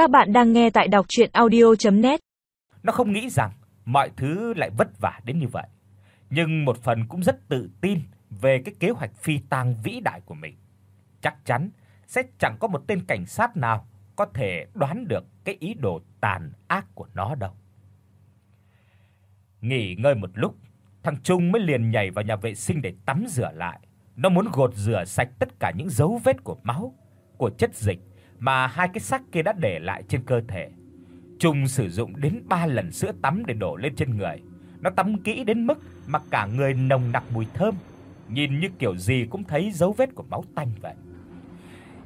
Các bạn đang nghe tại đọc audio net Nó không nghĩ rằng mọi thứ lại vất vả đến như vậy, nhưng một phần cũng rất tự tin về cái kế hoạch phi tang vĩ đại của mình. Chắc chắn sẽ chẳng có một tên cảnh sát nào có thể đoán được cái ý đồ tàn ác của nó đâu. Nghỉ ngơi một lúc, thằng Trung mới liền nhảy vào nhà vệ sinh để tắm rửa lại. Nó muốn gột rửa sạch tất cả những dấu vết của máu, của chất dịch mà hai cái xác kia đã để lại trên cơ thể. Trung sử dụng đến 3 lần sữa tắm để đổ lên trên người. Nó tắm kỹ đến mức mà cả người nồng nặc mùi thơm, nhìn như kiểu gì cũng thấy dấu vết của máu tanh vậy.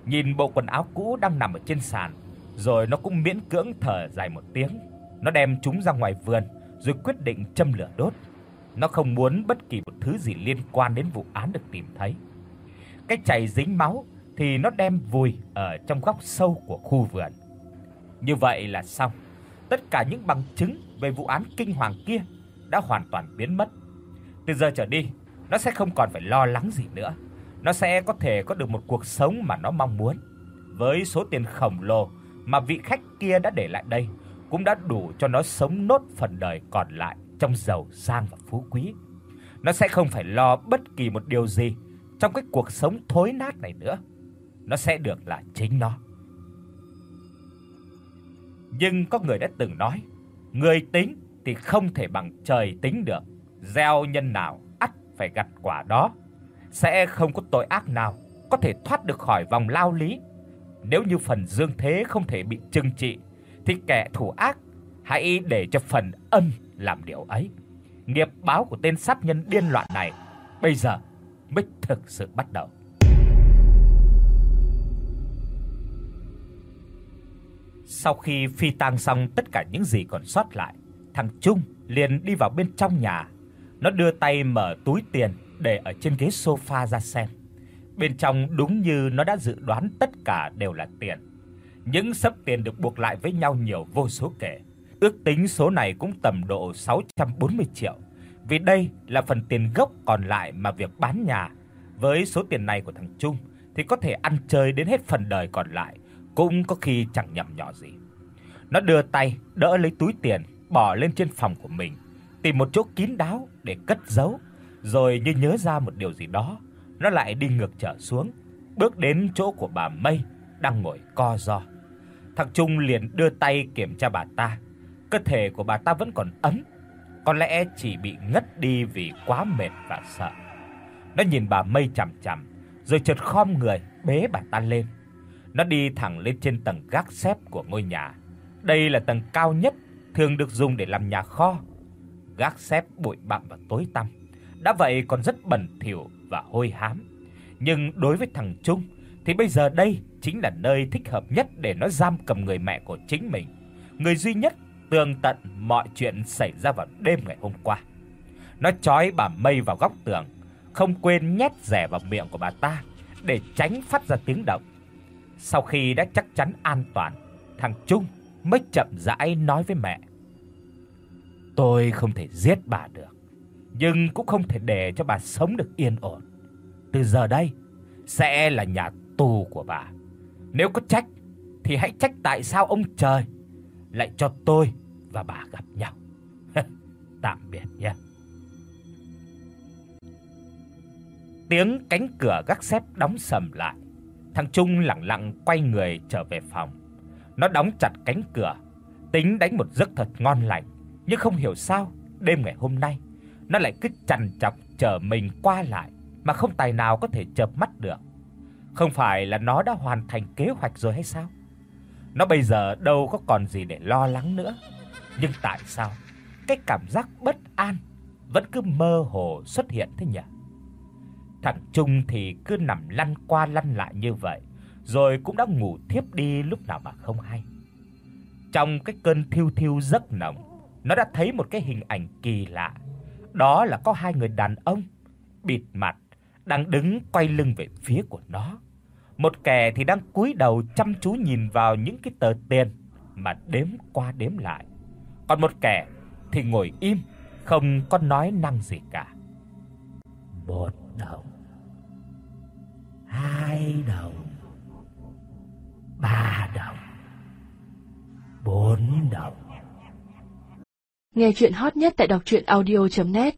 Nhìn bộ quần áo cũ đang nằm ở trên sàn, rồi nó cũng miễn cưỡng thở dài một tiếng. Nó đem chúng ra ngoài vườn rồi quyết định châm lửa đốt. Nó không muốn bất kỳ một thứ gì liên quan đến vụ án được tìm thấy. Cái chày dính máu thì nó đem vùi ở trong góc sâu của khu vườn. Như vậy là xong. Tất cả những bằng chứng về vụ án kinh hoàng kia đã hoàn toàn biến mất. Từ giờ trở đi, nó sẽ không còn phải lo lắng gì nữa. Nó sẽ có thể có được một cuộc sống mà nó mong muốn. Với số tiền khổng lồ mà vị khách kia đã để lại đây, cũng đã đủ cho nó sống nốt phần đời còn lại trong giàu sang và phú quý. Nó sẽ không phải lo bất kỳ một điều gì trong cái cuộc sống thối nát này nữa. Nó sẽ được là chính nó. Nhưng có người đã từng nói, người tính thì không thể bằng trời tính được, gieo nhân nào ắt phải gặt quả đó. Sẽ không có tội ác nào có thể thoát được khỏi vòng lao lý. Nếu như phần dương thế không thể bị trừng trị thì kẻ thủ ác hãy để cho phần âm làm điều ấy. Nghiệp báo của tên sát nhân điên loạn này bây giờ mới thực sự bắt đầu. Sau khi phi tang xong tất cả những gì còn sót lại, thằng Trung liền đi vào bên trong nhà. Nó đưa tay mở túi tiền để ở trên ghế sofa ra xem. Bên trong đúng như nó đã dự đoán tất cả đều là tiền. Những sấp tiền được buộc lại với nhau nhiều vô số kể. Ước tính số này cũng tầm độ 640 triệu. Vì đây là phần tiền gốc còn lại mà việc bán nhà. Với số tiền này của thằng Trung thì có thể ăn chơi đến hết phần đời còn lại, cũng có khi chẳng nhầm nhỏ gì. Nó đưa tay đỡ lấy túi tiền, bỏ lên trên phòng của mình, tìm một chỗ kín đáo để cất giấu, rồi như nhớ ra một điều gì đó, nó lại đi ngược trở xuống, bước đến chỗ của bà Mây đang ngồi co ro. Thằng Trung liền đưa tay kiểm tra bà ta. Cơ thể của bà ta vẫn còn ấm, có lẽ chỉ bị ngất đi vì quá mệt và sợ. Nó nhìn bà Mây chằm chằm, rồi chợt khom người bế bà ta lên. Nó đi thẳng lên trên tầng gác xếp của ngôi nhà. Đây là tầng cao nhất thường được dùng để làm nhà kho. Gác xếp bụi bặm và tối tăm, đã vậy còn rất bẩn thỉu và hôi hám. Nhưng đối với thằng Trung thì bây giờ đây chính là nơi thích hợp nhất để nó giam cầm người mẹ của chính mình, người duy nhất tường tận mọi chuyện xảy ra vào đêm ngày hôm qua. Nó trói bà Mây vào góc tường, không quên nhét rẻ vào miệng của bà ta để tránh phát ra tiếng động. Sau khi đã chắc chắn an toàn, thằng Trung mới chậm rãi nói với mẹ: "Tôi không thể giết bà được, nhưng cũng không thể để cho bà sống được yên ổn. Từ giờ đây sẽ là nhà tù của bà. Nếu có trách thì hãy trách tại sao ông trời lại cho tôi và bà gặp nhau. Tạm biệt nhé." Tiếng cánh cửa gác xếp đóng sầm lại. Thằng Trung lặng lặng quay người trở về phòng. Nó đóng chặt cánh cửa, tính đánh một giấc thật ngon lành, nhưng không hiểu sao, đêm ngày hôm nay nó lại cứ chằn chọc chờ mình qua lại mà không tài nào có thể chợp mắt được. Không phải là nó đã hoàn thành kế hoạch rồi hay sao? Nó bây giờ đâu có còn gì để lo lắng nữa. Nhưng tại sao cái cảm giác bất an vẫn cứ mơ hồ xuất hiện thế nhỉ? Thằng Trung thì cứ nằm lăn qua lăn lại như vậy, rồi cũng đã ngủ thiếp đi lúc nào mà không hay. Trong cái cơn thiêu thiêu giấc nồng, nó đã thấy một cái hình ảnh kỳ lạ. Đó là có hai người đàn ông bịt mặt đang đứng quay lưng về phía của nó. Một kẻ thì đang cúi đầu chăm chú nhìn vào những cái tờ tiền mà đếm qua đếm lại. Còn một kẻ thì ngồi im, không có nói năng gì cả. Một đồng hai đồng ba đồng bốn đồng. Nghe chuyện hot nhất tại đọc truyện audio net